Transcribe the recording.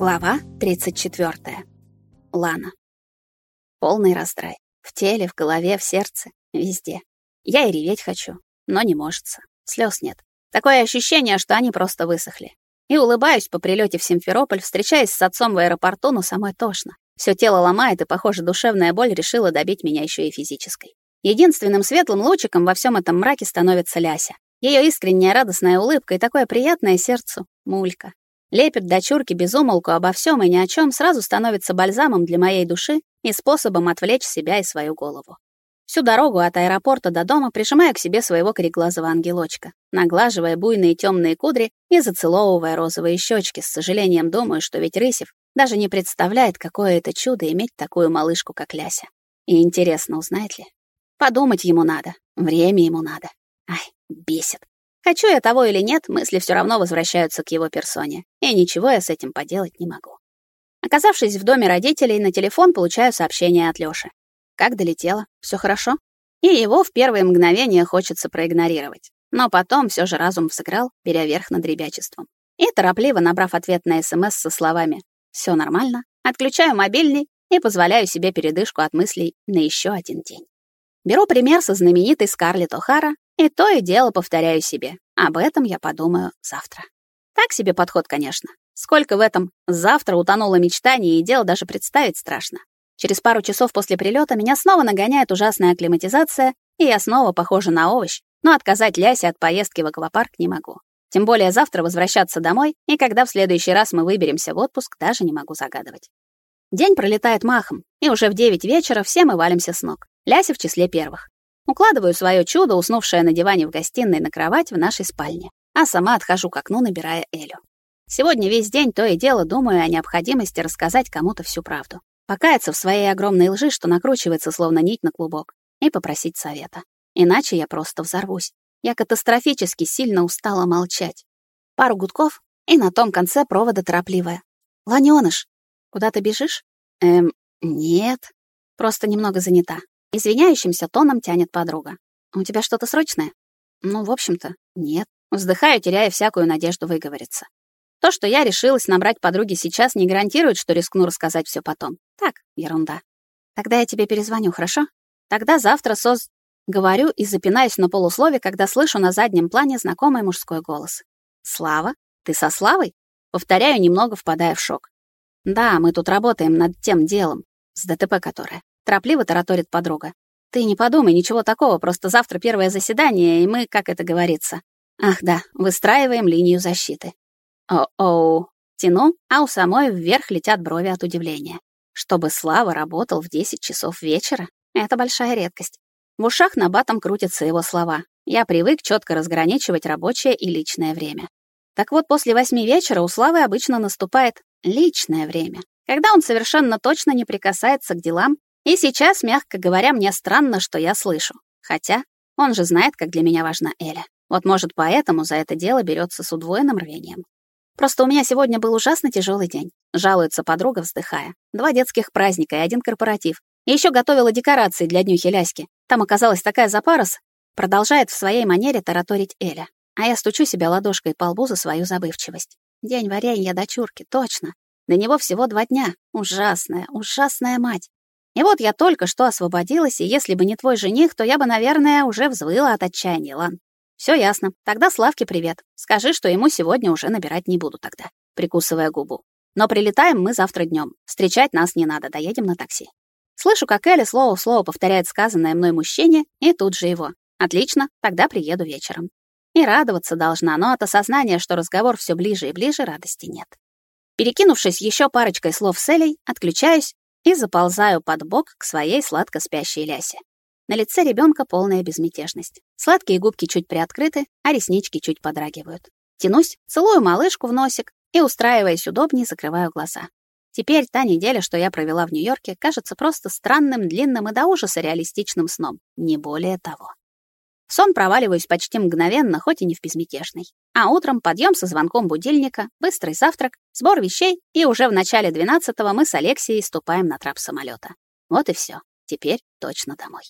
Глава 34. Лана. Полный раздрай. В теле, в голове, в сердце, везде. Я и реветь хочу, но не можется. Слез нет. Такое ощущение, что они просто высохли. И улыбаюсь по прилете в Симферополь, встречаясь с отцом в аэропорту, но самой тошно. Все тело ломает, и, похоже, душевная боль решила добить меня еще и физической. Единственным светлым лучиком во всем этом мраке становится Ляся. Ее искренняя радостная улыбка и такое приятное сердцу мулька. Лепит дочурки без умолку обо всем и ни о чем сразу становится бальзамом для моей души и способом отвлечь себя и свою голову. Всю дорогу от аэропорта до дома прижимаю к себе своего кореглазого ангелочка, наглаживая буйные темные кудри и зацеловывая розовые щечки, с сожалением думаю, что ведь Рысев даже не представляет, какое это чудо иметь такую малышку, как Ляся. И интересно, узнает ли? Подумать ему надо, время ему надо. Ай, бесит. Хочу я того или нет, мысли все равно возвращаются к его персоне, и ничего я с этим поделать не могу. Оказавшись в доме родителей, на телефон получаю сообщение от Лёши. Как долетела? Все хорошо? И его в первые мгновения хочется проигнорировать. Но потом все же разум взыграл, беря верх над ребячеством. И торопливо набрав ответ на СМС со словами «Все нормально», отключаю мобильный и позволяю себе передышку от мыслей на еще один день. Беру пример со знаменитой Скарлетт О'Хара и то и дело повторяю себе. Об этом я подумаю завтра. Так себе подход, конечно. Сколько в этом завтра утонуло мечтаний и дел даже представить страшно. Через пару часов после прилета меня снова нагоняет ужасная акклиматизация, и я снова похожа на овощ, но отказать Лясе от поездки в аквапарк не могу. Тем более завтра возвращаться домой, и когда в следующий раз мы выберемся в отпуск, даже не могу загадывать. День пролетает махом, и уже в 9 вечера все мы валимся с ног. Ляся в числе первых. Укладываю свое чудо, уснувшее на диване в гостиной, на кровать в нашей спальне, а сама отхожу к окну, набирая Элю. Сегодня весь день то и дело думаю о необходимости рассказать кому-то всю правду. Покаяться в своей огромной лжи, что накручивается словно нить на клубок, и попросить совета. Иначе я просто взорвусь. Я катастрофически сильно устала молчать. Пару гудков, и на том конце провода торопливая. «Ланёныш, куда ты бежишь?» «Эм, нет, просто немного занята. Извиняющимся тоном тянет подруга. «У тебя что-то срочное?» «Ну, в общем-то, нет». Вздыхаю, теряя всякую надежду выговориться. То, что я решилась набрать подруги сейчас, не гарантирует, что рискну рассказать все потом. Так, ерунда. Тогда я тебе перезвоню, хорошо? Тогда завтра соз... Говорю и запинаюсь на полуслове, когда слышу на заднем плане знакомый мужской голос. «Слава? Ты со Славой?» Повторяю, немного впадая в шок. «Да, мы тут работаем над тем делом, с ДТП которое. Торопливо тараторит подруга. Ты не подумай, ничего такого, просто завтра первое заседание, и мы, как это говорится. Ах да, выстраиваем линию защиты. О-оу. Тяну, а у самой вверх летят брови от удивления. Чтобы Слава работал в 10 часов вечера, это большая редкость. В ушах на батом крутятся его слова. Я привык четко разграничивать рабочее и личное время. Так вот, после восьми вечера у Славы обычно наступает личное время, когда он совершенно точно не прикасается к делам и сейчас, мягко говоря, мне странно, что я слышу. Хотя он же знает, как для меня важна Эля. Вот, может, поэтому за это дело берется с удвоенным рвением. Просто у меня сегодня был ужасно тяжелый день. Жалуется подруга, вздыхая. Два детских праздника и один корпоратив. И еще готовила декорации для днюхи Ляськи. Там оказалась такая запарос. Продолжает в своей манере тараторить Эля. А я стучу себя ладошкой по лбу за свою забывчивость. День варенья дочурки, точно. До него всего два дня. Ужасная, ужасная мать. И вот я только что освободилась, и если бы не твой жених, то я бы, наверное, уже взвыла от отчаяния, Лан. Все ясно. Тогда Славке привет. Скажи, что ему сегодня уже набирать не буду тогда, прикусывая губу. Но прилетаем мы завтра днем. Встречать нас не надо, доедем на такси. Слышу, как Элли слово в слово повторяет сказанное мной мужчине, и тут же его. Отлично, тогда приеду вечером. И радоваться должна, но от осознания, что разговор все ближе и ближе, радости нет. Перекинувшись еще парочкой слов с Элей, отключаюсь и заползаю под бок к своей сладко спящей Лясе. На лице ребенка полная безмятежность. Сладкие губки чуть приоткрыты, а реснички чуть подрагивают. Тянусь, целую малышку в носик и, устраиваясь удобнее, закрываю глаза. Теперь та неделя, что я провела в Нью-Йорке, кажется просто странным, длинным и до ужаса реалистичным сном, не более того сон проваливаюсь почти мгновенно, хоть и не в безмятежный. А утром подъем со звонком будильника, быстрый завтрак, сбор вещей, и уже в начале двенадцатого мы с Алексией ступаем на трап самолета. Вот и все. Теперь точно домой.